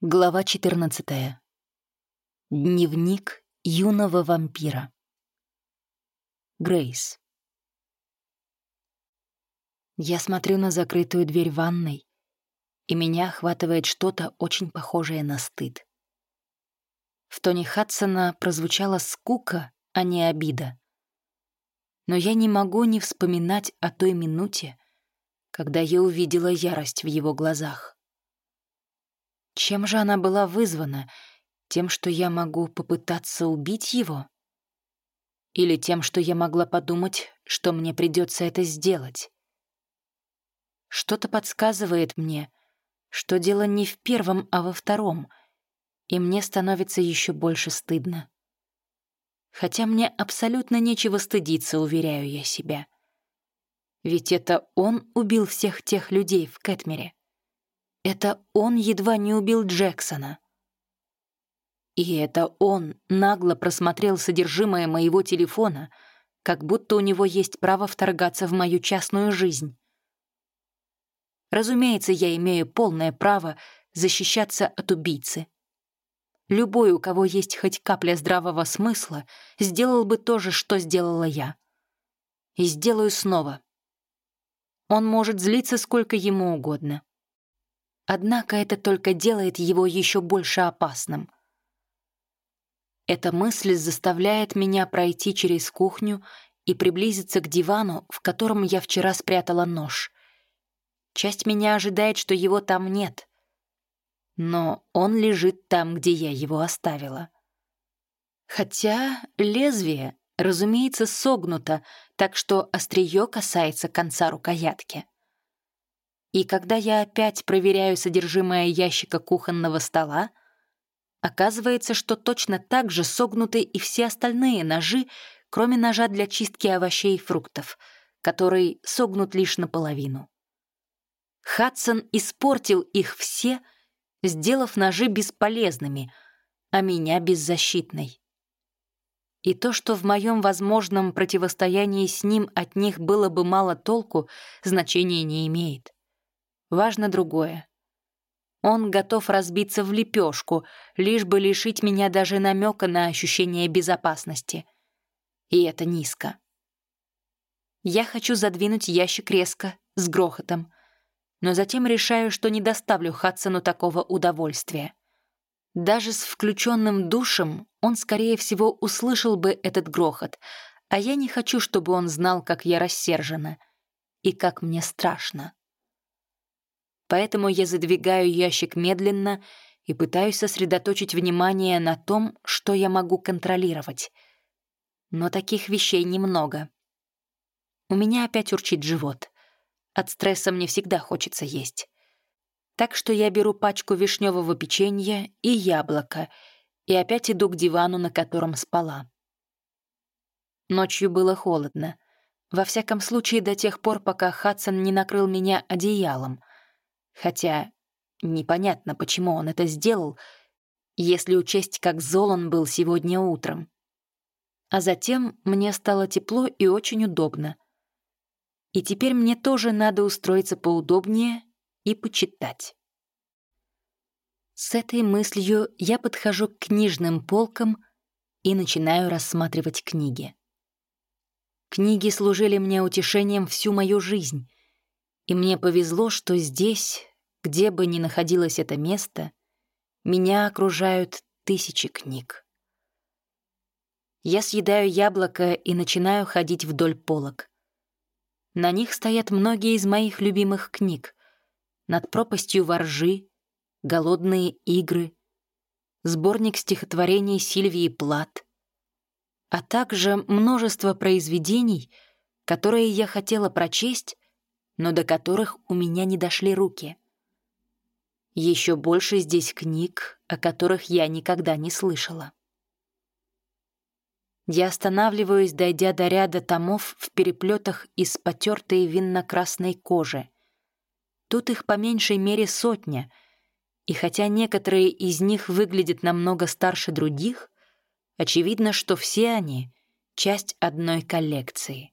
Глава 14. Дневник юного вампира. Грейс. Я смотрю на закрытую дверь ванной, и меня охватывает что-то очень похожее на стыд. В тоне Хадсона прозвучала скука, а не обида. Но я не могу не вспоминать о той минуте, когда я увидела ярость в его глазах. Чем же она была вызвана? Тем, что я могу попытаться убить его? Или тем, что я могла подумать, что мне придется это сделать? Что-то подсказывает мне, что дело не в первом, а во втором, и мне становится еще больше стыдно. Хотя мне абсолютно нечего стыдиться, уверяю я себя. Ведь это он убил всех тех людей в Кэтмере. Это он едва не убил Джексона. И это он нагло просмотрел содержимое моего телефона, как будто у него есть право вторгаться в мою частную жизнь. Разумеется, я имею полное право защищаться от убийцы. Любой, у кого есть хоть капля здравого смысла, сделал бы то же, что сделала я. И сделаю снова. Он может злиться сколько ему угодно. Однако это только делает его еще больше опасным. Эта мысль заставляет меня пройти через кухню и приблизиться к дивану, в котором я вчера спрятала нож. Часть меня ожидает, что его там нет. Но он лежит там, где я его оставила. Хотя лезвие, разумеется, согнуто, так что острие касается конца рукоятки. И когда я опять проверяю содержимое ящика кухонного стола, оказывается, что точно так же согнуты и все остальные ножи, кроме ножа для чистки овощей и фруктов, который согнут лишь наполовину. Хадсон испортил их все, сделав ножи бесполезными, а меня беззащитной. И то, что в моем возможном противостоянии с ним от них было бы мало толку, значения не имеет. Важно другое. Он готов разбиться в лепешку, лишь бы лишить меня даже намека на ощущение безопасности. И это низко. Я хочу задвинуть ящик резко, с грохотом, но затем решаю, что не доставлю Хадсону такого удовольствия. Даже с включенным душем он, скорее всего, услышал бы этот грохот, а я не хочу, чтобы он знал, как я рассержена и как мне страшно поэтому я задвигаю ящик медленно и пытаюсь сосредоточить внимание на том, что я могу контролировать. Но таких вещей немного. У меня опять урчит живот. От стресса мне всегда хочется есть. Так что я беру пачку вишневого печенья и яблоко и опять иду к дивану, на котором спала. Ночью было холодно. Во всяком случае, до тех пор, пока Хадсон не накрыл меня одеялом. Хотя непонятно, почему он это сделал, если учесть, как зол он был сегодня утром. А затем мне стало тепло и очень удобно. И теперь мне тоже надо устроиться поудобнее и почитать. С этой мыслью я подхожу к книжным полкам и начинаю рассматривать книги. Книги служили мне утешением всю мою жизнь, и мне повезло, что здесь, где бы ни находилось это место, меня окружают тысячи книг. Я съедаю яблоко и начинаю ходить вдоль полок. На них стоят многие из моих любимых книг. «Над пропастью воржи», «Голодные игры», сборник стихотворений Сильвии Плат, а также множество произведений, которые я хотела прочесть, но до которых у меня не дошли руки — еще больше здесь книг, о которых я никогда не слышала. Я останавливаюсь, дойдя до ряда томов в переплетах из потертой винно-красной кожи. Тут их по меньшей мере сотня, и хотя некоторые из них выглядят намного старше других, очевидно, что все они — часть одной коллекции.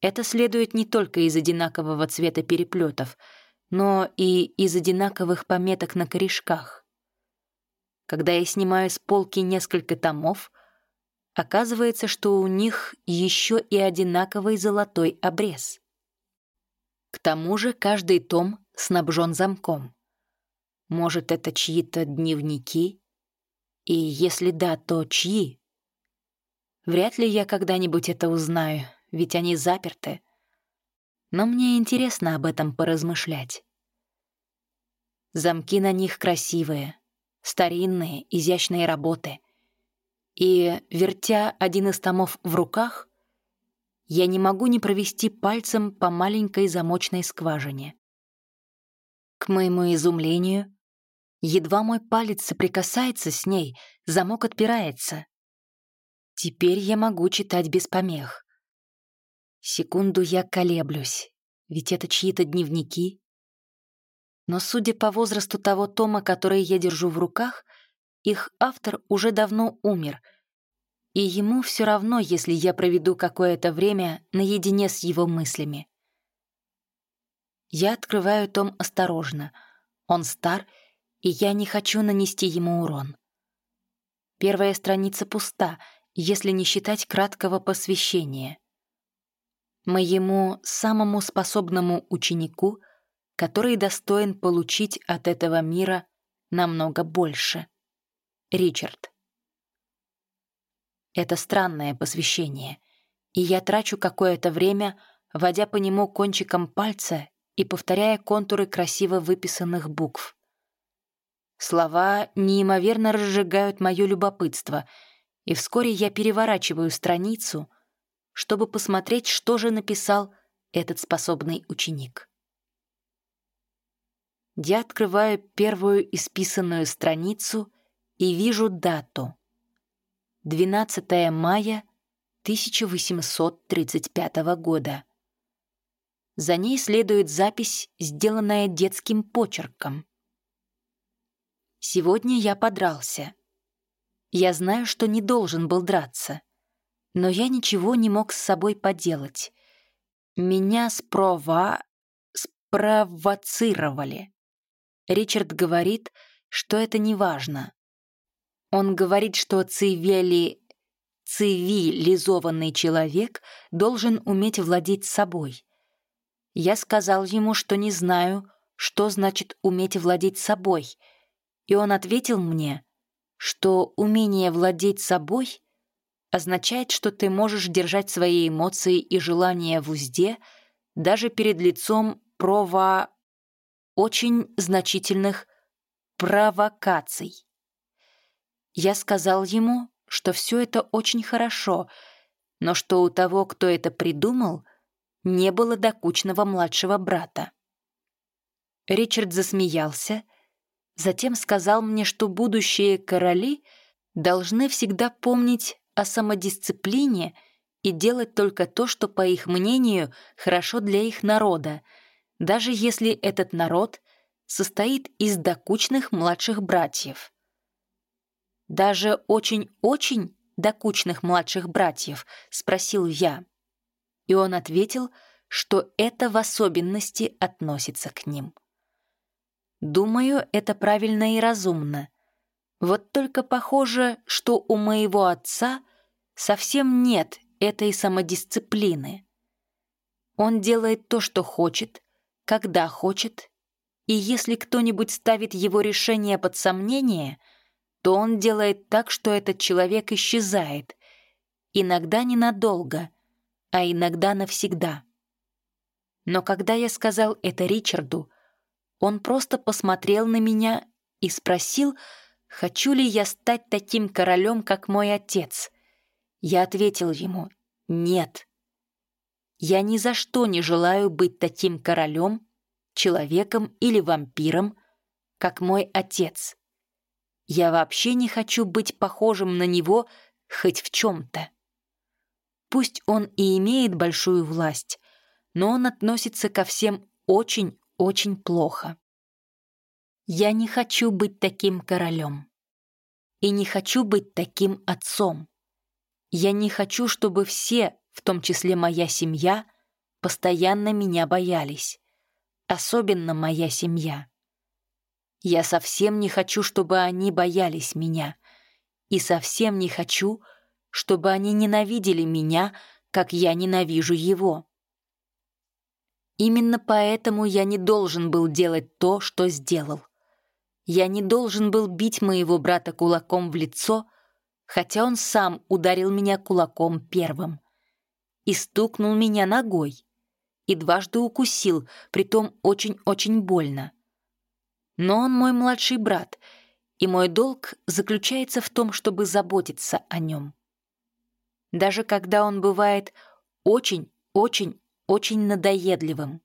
Это следует не только из одинакового цвета переплетов — но и из одинаковых пометок на корешках. Когда я снимаю с полки несколько томов, оказывается, что у них еще и одинаковый золотой обрез. К тому же каждый том снабжен замком. Может, это чьи-то дневники? И если да, то чьи? Вряд ли я когда-нибудь это узнаю, ведь они заперты. Но мне интересно об этом поразмышлять. Замки на них красивые, старинные, изящные работы. И, вертя один из томов в руках, я не могу не провести пальцем по маленькой замочной скважине. К моему изумлению, едва мой палец соприкасается с ней, замок отпирается. Теперь я могу читать без помех. Секунду я колеблюсь, ведь это чьи-то дневники, но судя по возрасту того тома, который я держу в руках, их автор уже давно умер, и ему все равно, если я проведу какое-то время наедине с его мыслями. Я открываю том осторожно. Он стар, и я не хочу нанести ему урон. Первая страница пуста, если не считать краткого посвящения. Моему самому способному ученику — который достоин получить от этого мира намного больше. Ричард. Это странное посвящение, и я трачу какое-то время, водя по нему кончиком пальца и повторяя контуры красиво выписанных букв. Слова неимоверно разжигают мое любопытство, и вскоре я переворачиваю страницу, чтобы посмотреть, что же написал этот способный ученик. Я открываю первую исписанную страницу и вижу дату. 12 мая 1835 года. За ней следует запись, сделанная детским почерком. Сегодня я подрался. Я знаю, что не должен был драться, но я ничего не мог с собой поделать. Меня спрова... спровоцировали. Ричард говорит, что это не важно. Он говорит, что цивили... цивилизованный человек должен уметь владеть собой. Я сказал ему, что не знаю, что значит уметь владеть собой, и он ответил мне, что умение владеть собой означает, что ты можешь держать свои эмоции и желания в узде даже перед лицом прова очень значительных провокаций. Я сказал ему, что все это очень хорошо, но что у того, кто это придумал, не было докучного младшего брата. Ричард засмеялся, затем сказал мне, что будущие короли должны всегда помнить о самодисциплине и делать только то, что, по их мнению, хорошо для их народа — даже если этот народ состоит из докучных младших братьев. «Даже очень-очень докучных младших братьев?» — спросил я. И он ответил, что это в особенности относится к ним. Думаю, это правильно и разумно. Вот только похоже, что у моего отца совсем нет этой самодисциплины. Он делает то, что хочет, когда хочет, и если кто-нибудь ставит его решение под сомнение, то он делает так, что этот человек исчезает, иногда ненадолго, а иногда навсегда. Но когда я сказал это Ричарду, он просто посмотрел на меня и спросил, хочу ли я стать таким королем, как мой отец. Я ответил ему «нет». Я ни за что не желаю быть таким королем, человеком или вампиром, как мой отец. Я вообще не хочу быть похожим на него хоть в чем-то. Пусть он и имеет большую власть, но он относится ко всем очень-очень плохо. Я не хочу быть таким королем. И не хочу быть таким отцом. Я не хочу, чтобы все в том числе моя семья, постоянно меня боялись. особенно моя семья. Я совсем не хочу, чтобы они боялись меня, и совсем не хочу, чтобы они ненавидели меня, как я ненавижу его. Именно поэтому я не должен был делать то, что сделал. Я не должен был бить моего брата кулаком в лицо, хотя он сам ударил меня кулаком первым. И стукнул меня ногой. И дважды укусил, притом очень-очень больно. Но он мой младший брат, и мой долг заключается в том, чтобы заботиться о нем. Даже когда он бывает очень-очень-очень надоедливым.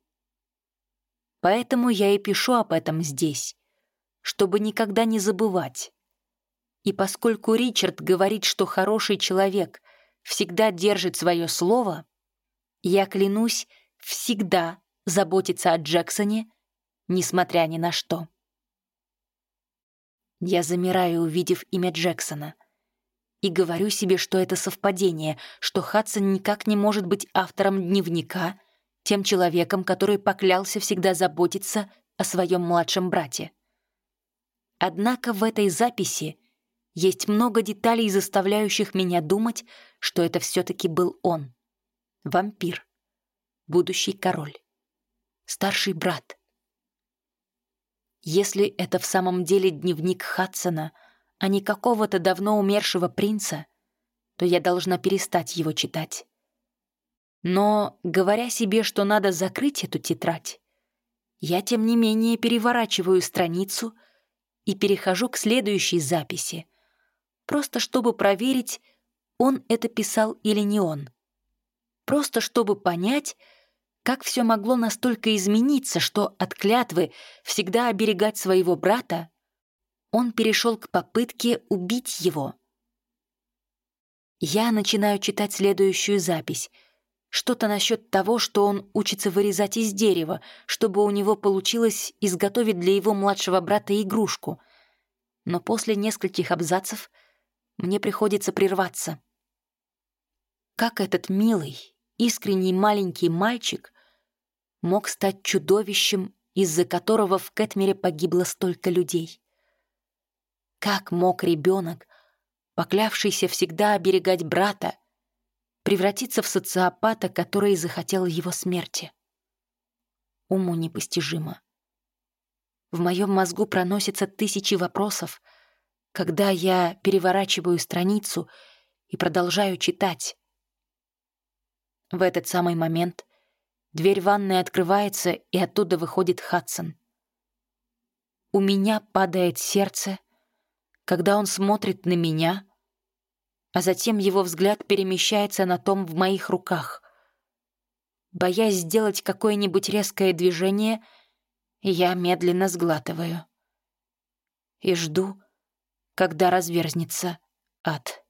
Поэтому я и пишу об этом здесь, чтобы никогда не забывать. И поскольку Ричард говорит, что хороший человек всегда держит свое слово, я клянусь всегда заботиться о Джексоне, несмотря ни на что. Я замираю, увидев имя Джексона, и говорю себе, что это совпадение, что Хадсон никак не может быть автором дневника, тем человеком, который поклялся всегда заботиться о своем младшем брате. Однако в этой записи есть много деталей, заставляющих меня думать, что это все-таки был он. Вампир. Будущий король. Старший брат. Если это в самом деле дневник Хадсона, а не какого-то давно умершего принца, то я должна перестать его читать. Но, говоря себе, что надо закрыть эту тетрадь, я, тем не менее, переворачиваю страницу и перехожу к следующей записи, просто чтобы проверить, он это писал или не он. Просто чтобы понять, как все могло настолько измениться, что от клятвы всегда оберегать своего брата он перешел к попытке убить его. Я начинаю читать следующую запись — что-то насчет того, что он учится вырезать из дерева, чтобы у него получилось изготовить для его младшего брата игрушку. Но после нескольких абзацев мне приходится прерваться. Как этот милый, искренний маленький мальчик мог стать чудовищем, из-за которого в Кэтмере погибло столько людей? Как мог ребенок, поклявшийся всегда оберегать брата, превратиться в социопата, который захотел его смерти. Уму непостижимо. В моем мозгу проносятся тысячи вопросов, когда я переворачиваю страницу и продолжаю читать. В этот самый момент дверь ванной открывается, и оттуда выходит Хадсон. У меня падает сердце, когда он смотрит на меня — а затем его взгляд перемещается на том в моих руках. Боясь сделать какое-нибудь резкое движение, я медленно сглатываю. И жду, когда разверзнется ад.